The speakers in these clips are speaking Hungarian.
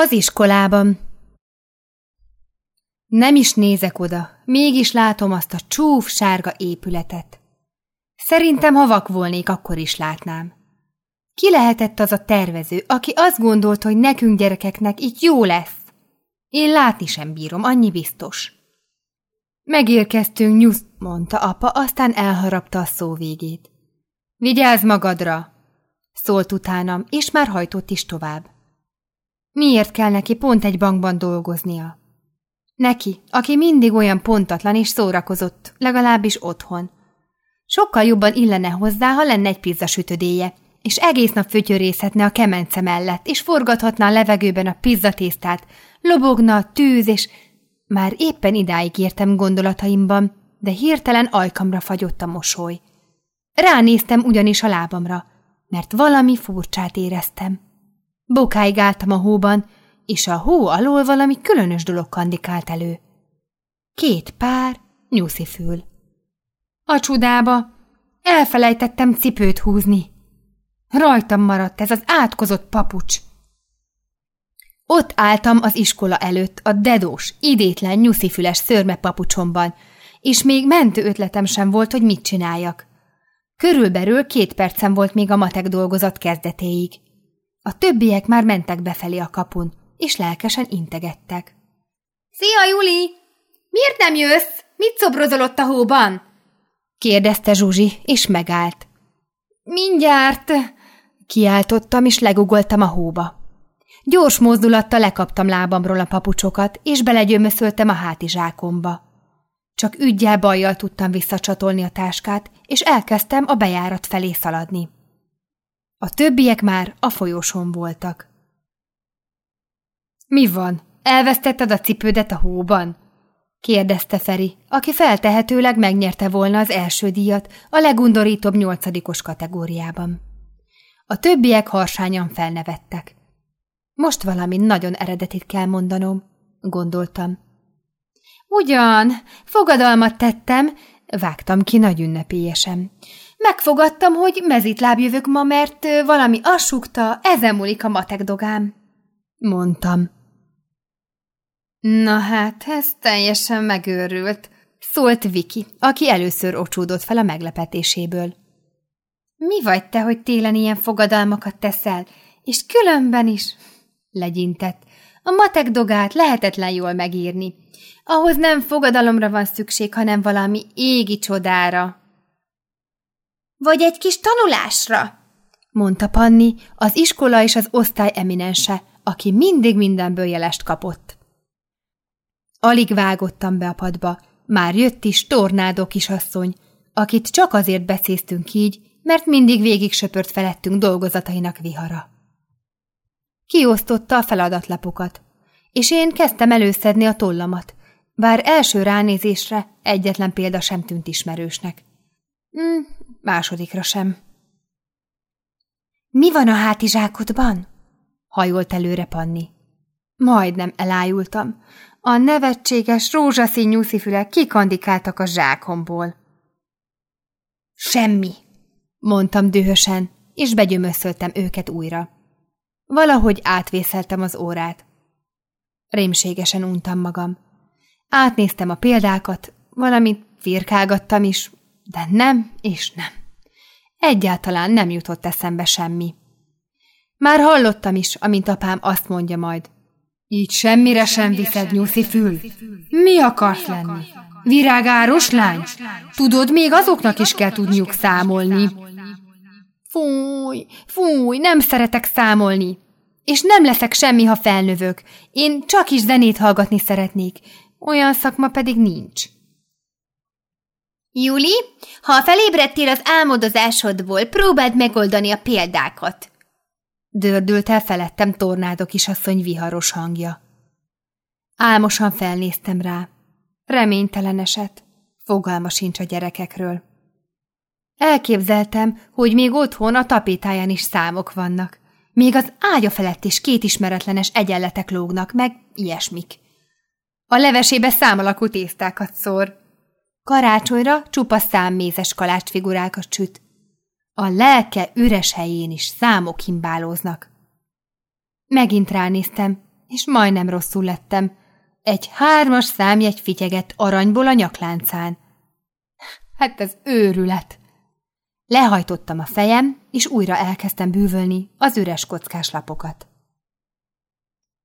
Az iskolában. Nem is nézek oda, mégis látom azt a csúf sárga épületet. Szerintem, ha vak volnék, akkor is látnám. Ki lehetett az a tervező, aki azt gondolt, hogy nekünk gyerekeknek így jó lesz? Én látni sem bírom, annyi biztos. Megérkeztünk, nyusz, mondta apa, aztán elharapta a szó végét. Vigyázz magadra! Szólt utánam, és már hajtott is tovább. Miért kell neki pont egy bankban dolgoznia? Neki, aki mindig olyan pontatlan és szórakozott, legalábbis otthon. Sokkal jobban illene hozzá, ha lenne egy pizzasütödéje, és egész nap fütyörészhetne a kemence mellett, és forgathatna a levegőben a pizzatésztát, lobogna a tűz, és már éppen idáig értem gondolataimban, de hirtelen ajkamra fagyott a mosoly. Ránéztem ugyanis a lábamra, mert valami furcsát éreztem. Bokáig álltam a hóban, és a hó alól valami különös dolog kandikált elő. Két pár nyuszifül. A csudába elfelejtettem cipőt húzni. Rajtam maradt ez az átkozott papucs. Ott álltam az iskola előtt, a dedós, idétlen, nyuszifüles szörme papucsomban, és még mentő ötletem sem volt, hogy mit csináljak. Körülbelül két percem volt még a matek dolgozat kezdetéig. A többiek már mentek befelé a kapun, és lelkesen integettek. – Szia, Juli! Miért nem jössz? Mit szobrozol ott a hóban? – kérdezte Zsuzsi, és megállt. – Mindjárt! – kiáltottam, és legugoltam a hóba. Gyors mozdulattal lekaptam lábamról a papucsokat, és belegyömöszöltem a hátizsákomba. Csak ügyjel bajjal tudtam visszacsatolni a táskát, és elkezdtem a bejárat felé szaladni. A többiek már a folyosón voltak. Mi van? Elvesztetted a cipődet a hóban? kérdezte Feri, aki feltehetőleg megnyerte volna az első díjat a legundorítóbb nyolcadikos kategóriában. A többiek harsányan felnevettek. Most valami nagyon eredetit kell mondanom, gondoltam. Ugyan, fogadalmat tettem, vágtam ki nagy ünnepélyesen. Megfogadtam, hogy mezitláb jövök ma, mert valami assukta, ezen múlik a matek dogám. Mondtam. Na hát, ez teljesen megőrült, szólt Viki, aki először ocsúdott fel a meglepetéséből. Mi vagy te, hogy télen ilyen fogadalmakat teszel, és különben is? Legyintett. A matek dogát lehetetlen jól megírni. Ahhoz nem fogadalomra van szükség, hanem valami égi csodára. Vagy egy kis tanulásra, mondta Panni, az iskola és az osztály eminense, aki mindig mindenből jelest kapott. Alig vágottam be a padba, már jött is tornádó kisasszony, akit csak azért beszéztünk így, mert mindig végig söpört felettünk dolgozatainak vihara. Kiosztotta a feladatlapokat, és én kezdtem előszedni a tollamat, bár első ránézésre egyetlen példa sem tűnt ismerősnek. Mm, másodikra sem. Mi van a hátizsákodban? hajolt előre Panni. Majdnem elájultam. A nevetséges rózsaszín nyuszifülek kikandikáltak a zsákomból. Semmi, mondtam dühösen, és begyömöszöltem őket újra. Valahogy átvészeltem az órát. Rémségesen untam magam. Átnéztem a példákat, valamit firkálgattam is, de nem és nem. Egyáltalán nem jutott eszembe semmi. Már hallottam is, amint apám azt mondja majd. Így semmire sem viszed, nyuszi fül. Mi akarsz lenni? Virágáros lány? Tudod, még azoknak is kell tudniuk számolni. Fúj, fúj, nem szeretek számolni. És nem leszek semmi, ha felnövök. Én csak is zenét hallgatni szeretnék. Olyan szakma pedig nincs. Juli, ha felébredtél az álmodozásodból, próbáld megoldani a példákat. Dördült el felettem tornádok kisasszony viharos hangja. Álmosan felnéztem rá. Reménytelen eset. Fogalma sincs a gyerekekről. Elképzeltem, hogy még otthon a tapétáján is számok vannak. Még az ágya felett is két ismeretlenes egyenletek lógnak, meg ilyesmik. A levesébe számalakú tésztákat szór. Karácsonyra csupa számmézes kalácsfigurákat süt. A lelke üres helyén is számok himbálóznak. Megint ránéztem, és majdnem rosszul lettem. Egy hármas számjegy fityegett aranyból a nyakláncán. Hát ez őrület! Lehajtottam a fejem, és újra elkezdtem bűvölni az üres kockás lapokat.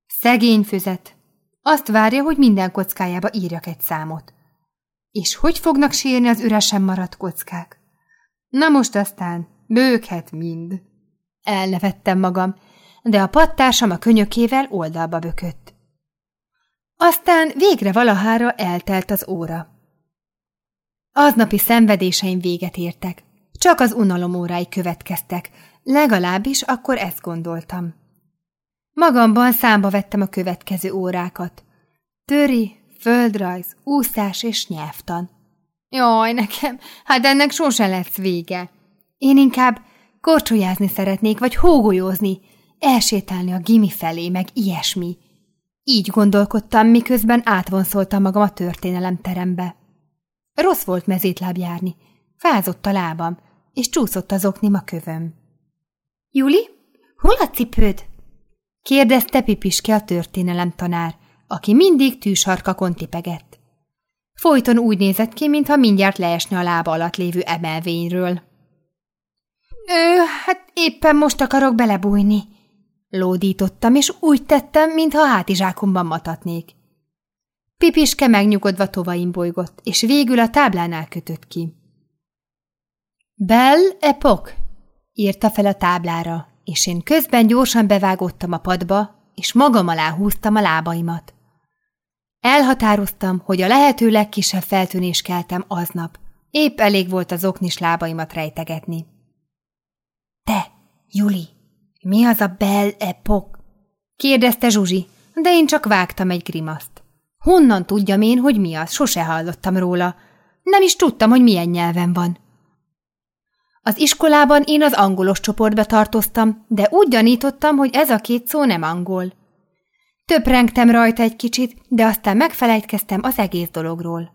Szegény füzet! Azt várja, hogy minden kockájába írjak egy számot. És hogy fognak sírni az üresen maradt kockák? Na most aztán bőkhet mind. Elnevettem magam, de a pattársam a könyökével oldalba bökött. Aztán végre valahára eltelt az óra. Aznapi szenvedéseim véget értek, csak az unalom órái következtek, legalábbis akkor ezt gondoltam. Magamban számba vettem a következő órákat. Töri, földrajz, úszás és nyelvtan. Jaj, nekem, hát ennek sose lesz vége. Én inkább korcsolyázni szeretnék, vagy hógolyózni, elsétálni a gimi felé, meg ilyesmi. Így gondolkodtam, miközben átvonszoltam magam a történelemterembe. Rossz volt mezétláb járni, fázott a lábam, és csúszott az oknim a kövöm. – Juli, hol a cipőd? – kérdezte Pipiske a történelem tanár, aki mindig tűsarkakon tipegett. Folyton úgy nézett ki, mintha mindjárt leesne a lába alatt lévő emelvényről. – Ő, hát éppen most akarok belebújni – Lódítottam, és úgy tettem, mintha hátizsákomban matatnék. Pipiske megnyugodva tovaim bolygott, és végül a táblánál kötött ki. Bell Epoch, írta fel a táblára, és én közben gyorsan bevágottam a padba, és magam alá húztam a lábaimat. Elhatároztam, hogy a lehető legkisebb feltűnés keltem aznap. Épp elég volt az oknis lábaimat rejtegetni. Te, Juli, mi az a Bell Epoch? kérdezte Zsuzsi, de én csak vágtam egy grimaszt. Honnan tudjam én, hogy mi az? Sose hallottam róla. Nem is tudtam, hogy milyen nyelven van. Az iskolában én az angolos csoportba tartoztam, de úgy gyanítottam, hogy ez a két szó nem angol. Töprengtem rajta egy kicsit, de aztán megfelejtkeztem az egész dologról.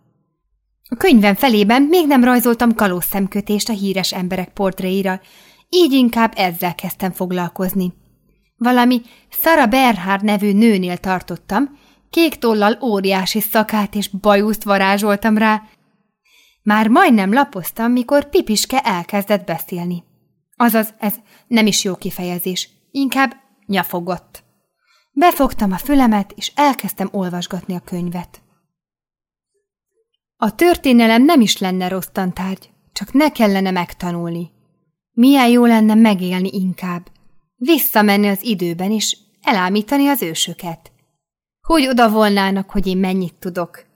A könyvem felében még nem rajzoltam kalózszemkötést a híres emberek portréira, így inkább ezzel kezdtem foglalkozni. Valami Sara Berhard nevű nőnél tartottam, kék tollal óriási szakát és bajuszt varázsoltam rá. Már majdnem lapoztam, mikor Pipiske elkezdett beszélni. Azaz, ez nem is jó kifejezés, inkább nyafogott. Befogtam a fülemet, és elkezdtem olvasgatni a könyvet. A történelem nem is lenne rossz tantárgy, csak ne kellene megtanulni. Milyen jó lenne megélni inkább, visszamenni az időben, és elámítani az ősöket. Hogy oda volnának, hogy én mennyit tudok.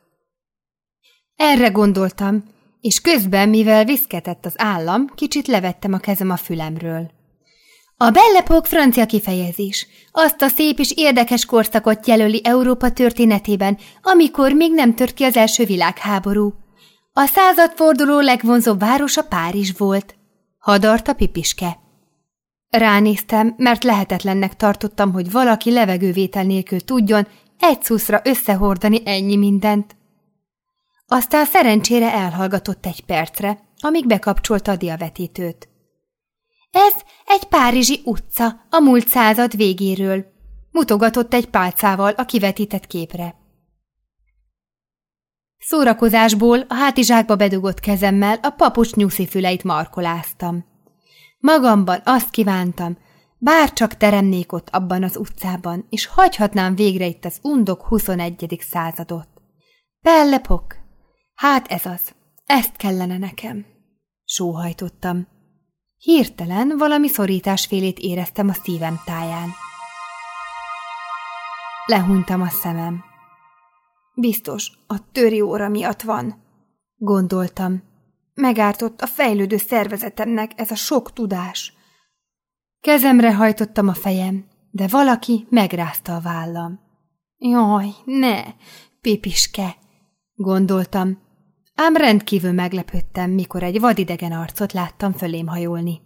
Erre gondoltam, és közben, mivel viszketett az állam, kicsit levettem a kezem a fülemről. A bellepok francia kifejezés. Azt a szép és érdekes korszakot jelöli Európa történetében, amikor még nem tört ki az első világháború. A századforduló legvonzóbb városa Párizs volt. Hadarta Pipiske. Ránéztem, mert lehetetlennek tartottam, hogy valaki levegővétel nélkül tudjon egy szuszra összehordani ennyi mindent. Aztán szerencsére elhallgatott egy percre, amíg bekapcsolta a diavetítőt. Ez egy párizsi utca a múlt század végéről, mutogatott egy pálcával a kivetített képre. Szórakozásból a hátizsákba bedugott kezemmel a papucs nyuszi füleit markoláztam. Magamban azt kívántam, bár csak teremnék ott abban az utcában, és hagyhatnám végre itt az undok 21. századot. Pellepok, hát ez az, ezt kellene nekem. Sóhajtottam. Hirtelen valami szorításfélét éreztem a szívem táján. Lehuntam a szemem. Biztos, a töri óra miatt van, gondoltam. Megártott a fejlődő szervezetemnek ez a sok tudás. Kezemre hajtottam a fejem, de valaki megrázta a vállam. Jaj, ne, pipiske, gondoltam, ám rendkívül meglepődtem, mikor egy vadidegen arcot láttam fölém hajolni.